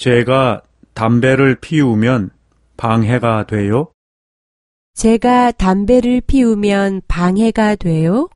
제가 담배를 피우면 방해가 돼요? 제가 담배를 피우면 방해가 돼요?